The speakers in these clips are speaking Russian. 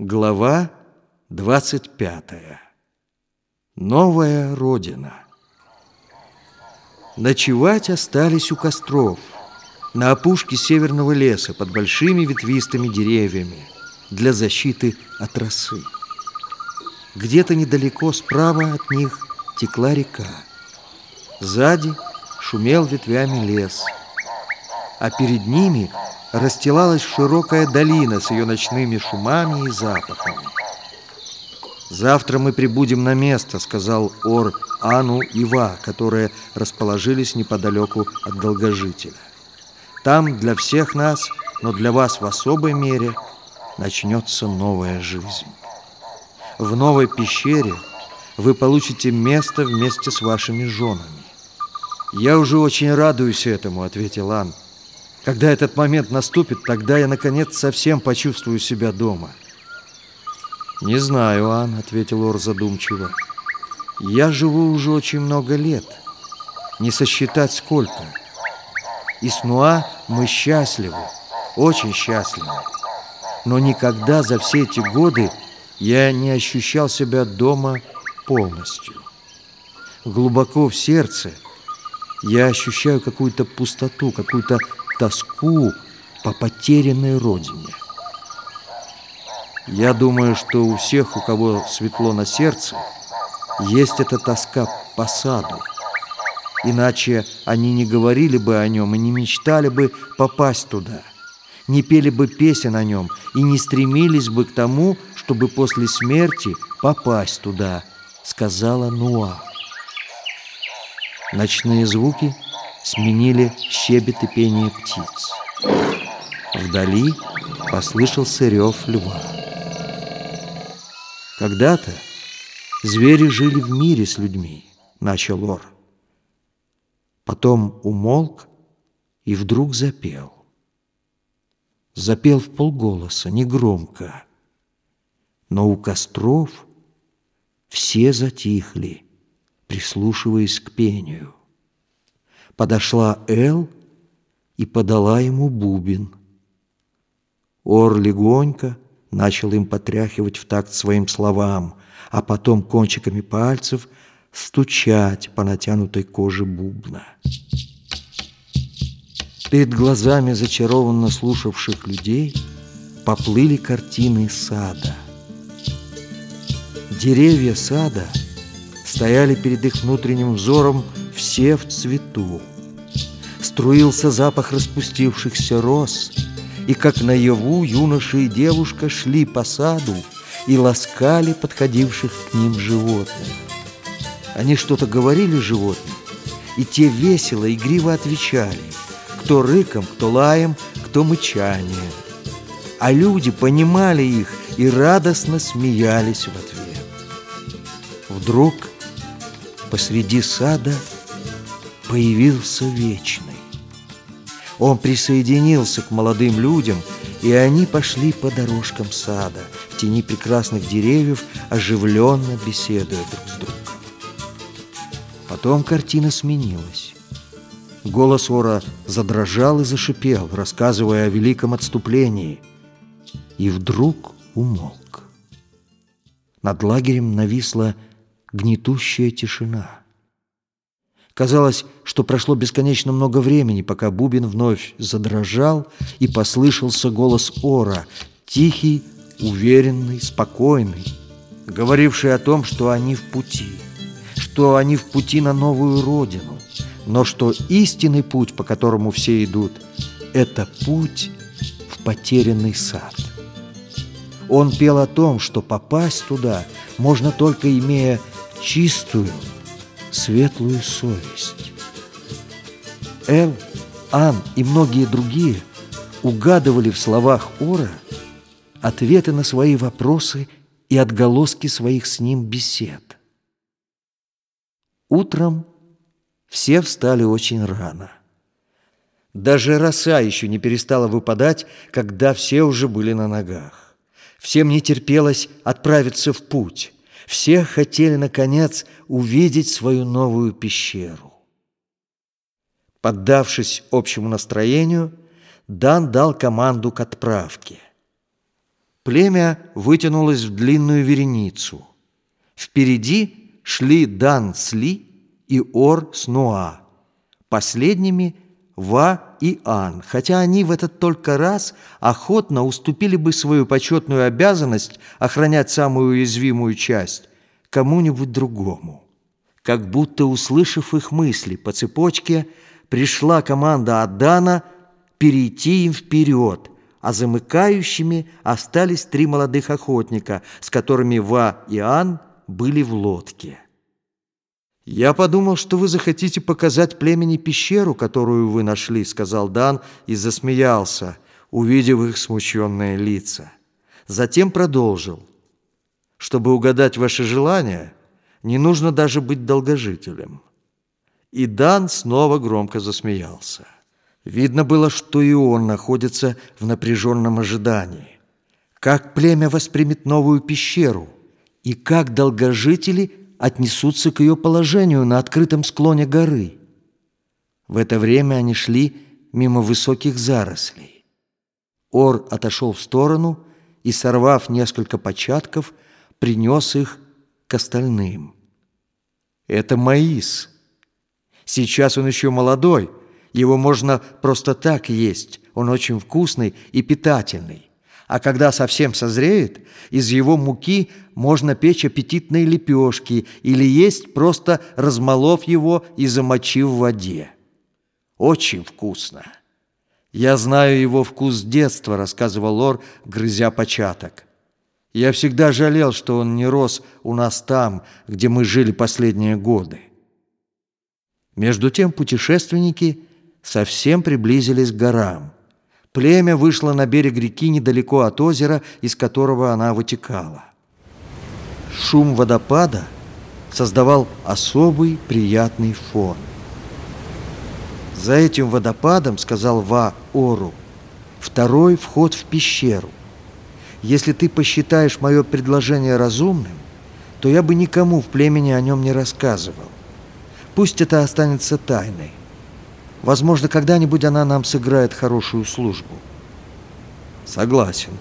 Глава 25. Новая Родина. Ночевать остались у костров, на опушке северного леса, под большими ветвистыми деревьями, для защиты от росы. Где-то недалеко справа от них текла река. Сзади шумел ветвями лес, а перед ними – расстилалась широкая долина с ее ночными шумами и запахами. «Завтра мы прибудем на место», — сказал Ор Ану и Ва, которые расположились неподалеку от долгожителя. «Там для всех нас, но для вас в особой мере, начнется новая жизнь. В новой пещере вы получите место вместе с вашими женами». «Я уже очень радуюсь этому», — ответил Ан. Когда этот момент наступит, тогда я, наконец, совсем почувствую себя дома. «Не знаю, Ан», — ответил Ор задумчиво. «Я живу уже очень много лет. Не сосчитать сколько. И с Нуа мы счастливы, очень счастливы. Но никогда за все эти годы я не ощущал себя дома полностью. Глубоко в сердце я ощущаю какую-то пустоту, какую-то тоску по потерянной родине. Я думаю, что у всех, у кого светло на сердце, есть эта тоска по саду. Иначе они не говорили бы о нем и не мечтали бы попасть туда, не пели бы песен о нем и не стремились бы к тому, чтобы после смерти попасть туда, сказала Нуа. Ночные звуки – сменили щебет и пение птиц. Вдали послышался рев льва. Когда-то звери жили в мире с людьми, начал Ор. Потом умолк и вдруг запел. Запел в полголоса, негромко. Но у костров все затихли, прислушиваясь к пению. Подошла Эл и подала ему бубен. Ор легонько начал им потряхивать в такт своим словам, а потом кончиками пальцев стучать по натянутой коже бубна. Перед глазами зачарованно слушавших людей поплыли картины сада. Деревья сада стояли перед их внутренним взором все в цвету. Струился запах распустившихся роз, и как наяву юноша и девушка шли по саду и ласкали подходивших к ним животных. Они что-то говорили животным, и те весело, игриво отвечали, кто рыком, кто лаем, кто мычанием. А люди понимали их и радостно смеялись в ответ. Вдруг посреди сада – появился Вечный. Он присоединился к молодым людям, и они пошли по дорожкам сада, в тени прекрасных деревьев, оживленно беседуя друг с другом. Потом картина сменилась. Голос Ора задрожал и зашипел, рассказывая о великом отступлении, и вдруг умолк. Над лагерем нависла гнетущая тишина — Казалось, что прошло бесконечно много времени, пока бубен вновь задрожал, и послышался голос Ора, тихий, уверенный, спокойный, говоривший о том, что они в пути, что они в пути на новую родину, но что истинный путь, по которому все идут, это путь в потерянный сад. Он пел о том, что попасть туда можно только имея чистую, светлую совесть. Эл, Ан и многие другие угадывали в словах Ора ответы на свои вопросы и отголоски своих с ним бесед. Утром все встали очень рано. Даже роса еще не перестала выпадать, когда все уже были на ногах. Всем не терпелось отправиться в путь. Все хотели, наконец, увидеть свою новую пещеру. Поддавшись общему настроению, Дан дал команду к отправке. Племя вытянулось в длинную вереницу. Впереди шли Дан с Ли и Ор с Нуа. Последними Ва и Ан, хотя они в этот только раз охотно уступили бы свою почетную обязанность охранять самую уязвимую часть кому-нибудь другому. Как будто, услышав их мысли по цепочке, пришла команда Адана перейти им вперед, а замыкающими остались три молодых охотника, с которыми Ва и Ан были в лодке. «Я подумал, что вы захотите показать племени пещеру, которую вы нашли», — сказал Дан и засмеялся, увидев их смущенные лица. Затем продолжил. «Чтобы угадать ваши желания, не нужно даже быть долгожителем». И Дан снова громко засмеялся. Видно было, что и он находится в напряженном ожидании. Как племя воспримет новую пещеру и как долгожители отнесутся к ее положению на открытом склоне горы. В это время они шли мимо высоких зарослей. Ор отошел в сторону и, сорвав несколько початков, принес их к остальным. Это маис. Сейчас он еще молодой – его можно просто так есть, он очень вкусный и питательный. А когда совсем созреет, из его муки можно печь аппетитные лепешки или есть, просто размолов его и замочив в воде. Очень вкусно. Я знаю его вкус с детства, рассказывал Лор, грызя початок. Я всегда жалел, что он не рос у нас там, где мы жили последние годы. Между тем путешественники – совсем приблизились к горам. Племя вышло на берег реки недалеко от озера, из которого она вытекала. Шум водопада создавал особый приятный фон. «За этим водопадом, — сказал Ва Ору, — второй вход в пещеру. Если ты посчитаешь мое предложение разумным, то я бы никому в племени о нем не рассказывал. Пусть это останется тайной. Возможно, когда-нибудь она нам сыграет хорошую службу. Согласен.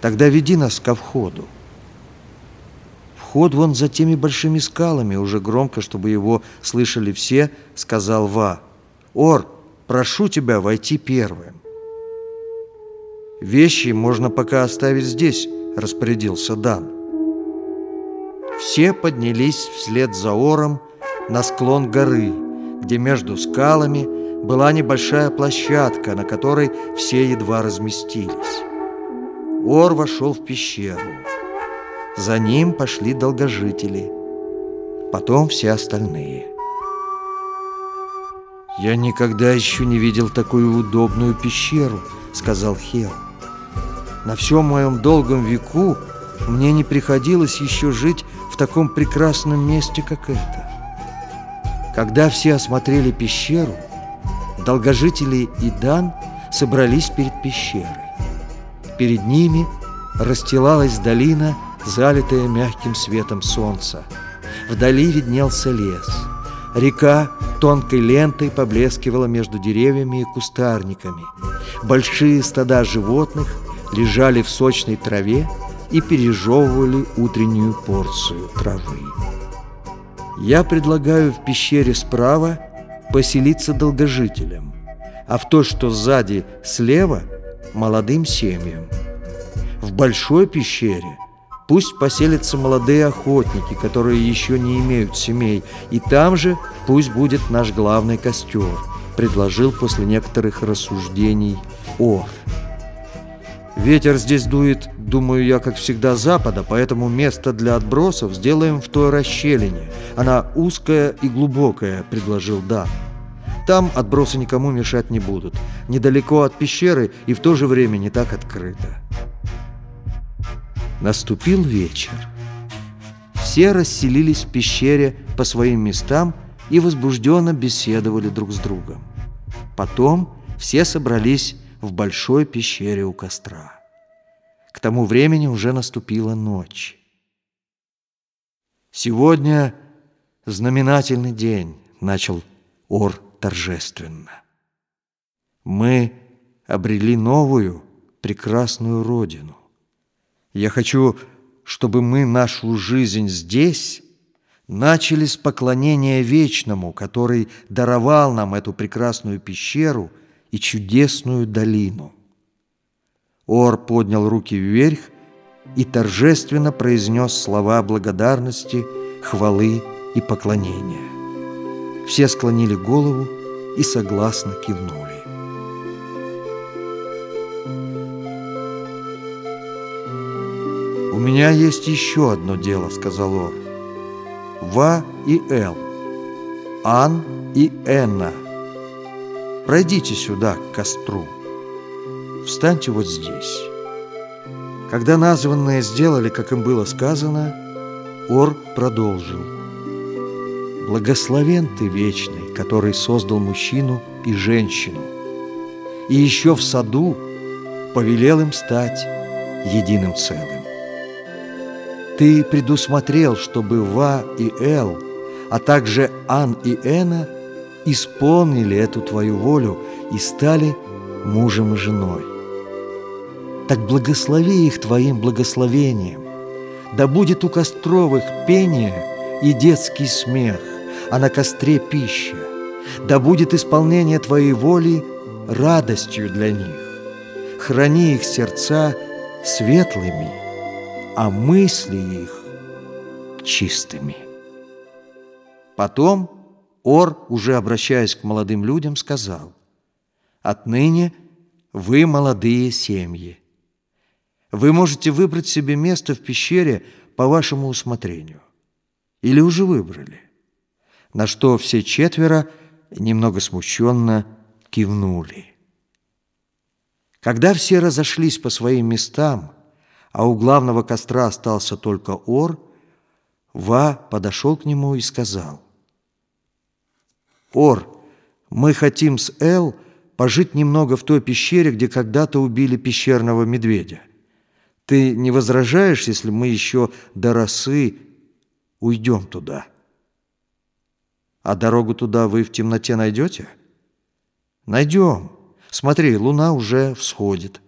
Тогда веди нас ко входу. Вход вон за теми большими скалами, уже громко, чтобы его слышали все, сказал Ва. Ор, прошу тебя войти первым. Вещи можно пока оставить здесь, распорядился Дан. Все поднялись вслед за Ором на склон горы, где между скалами была небольшая площадка, на которой все едва разместились. Ор вошел в пещеру. За ним пошли долгожители, потом все остальные. «Я никогда еще не видел такую удобную пещеру», — сказал Хел. «На всем моем долгом веку мне не приходилось еще жить в таком прекрасном месте, как это». Когда все осмотрели пещеру, долгожители и Дан собрались перед пещерой. Перед ними расстилалась долина, залитая мягким светом солнца. Вдали виднелся лес. Река тонкой лентой поблескивала между деревьями и кустарниками. Большие стада животных лежали в сочной траве и пережевывали утреннюю порцию травы. Я предлагаю в пещере справа поселиться долгожителям, а в той, что сзади слева, молодым семьям. В большой пещере пусть поселятся молодые охотники, которые еще не имеют семей, и там же пусть будет наш главный костер, предложил после некоторых рассуждений Ор. Ветер здесь дует, думаю я, как всегда, запада, поэтому место для отбросов сделаем в той расщелине. Она узкая и глубокая, предложил Да. Там отбросы никому мешать не будут. Недалеко от пещеры и в то же время не так открыто. Наступил вечер. Все расселились в пещере по своим местам и возбужденно беседовали друг с другом. Потом все собрались в большой пещере у костра. К тому времени уже наступила ночь. «Сегодня знаменательный день», — начал Ор торжественно. «Мы обрели новую, прекрасную родину. Я хочу, чтобы мы нашу жизнь здесь начали с поклонения Вечному, который даровал нам эту прекрасную пещеру и чудесную долину. Ор поднял руки вверх и торжественно произнес слова благодарности, хвалы и поклонения. Все склонили голову и согласно кивнули. «У меня есть еще одно дело», — сказал Ор. «Ва и Эл, Ан и Энна, пройдите сюда, к костру. Встаньте вот здесь». Когда названные сделали, как им было сказано, Ор продолжил. «Благословен ты вечный, который создал мужчину и женщину, и еще в саду повелел им стать единым целым. Ты предусмотрел, чтобы Ва и Эл, а также Ан и Эна исполнили эту твою волю и стали мужем и женой. Так благослови их твоим благословением. Да будет у костровых пение и детский смех, а на костре пища. Да будет исполнение твоей воли радостью для них. Храни их сердца светлыми – а мысли их чистыми. Потом Ор, уже обращаясь к молодым людям, сказал, «Отныне вы молодые семьи. Вы можете выбрать себе место в пещере по вашему усмотрению. Или уже выбрали?» На что все четверо немного смущенно кивнули. Когда все разошлись по своим местам, а у главного костра остался только Ор, Ва подошел к нему и сказал, «Ор, мы хотим с Эл пожить немного в той пещере, где когда-то убили пещерного медведя. Ты не возражаешь, если мы еще до росы уйдем туда? А дорогу туда вы в темноте найдете? Найдем. Смотри, луна уже всходит.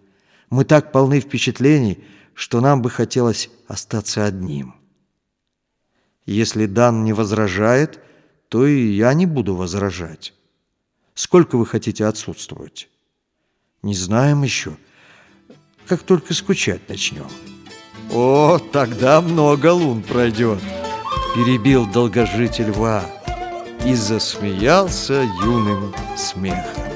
Мы так полны впечатлений, что нам бы хотелось остаться одним. Если Дан не возражает, то и я не буду возражать. Сколько вы хотите отсутствовать? Не знаем еще. Как только скучать начнем. О, тогда много лун пройдет, перебил долгожитель Ва и засмеялся юным смехом.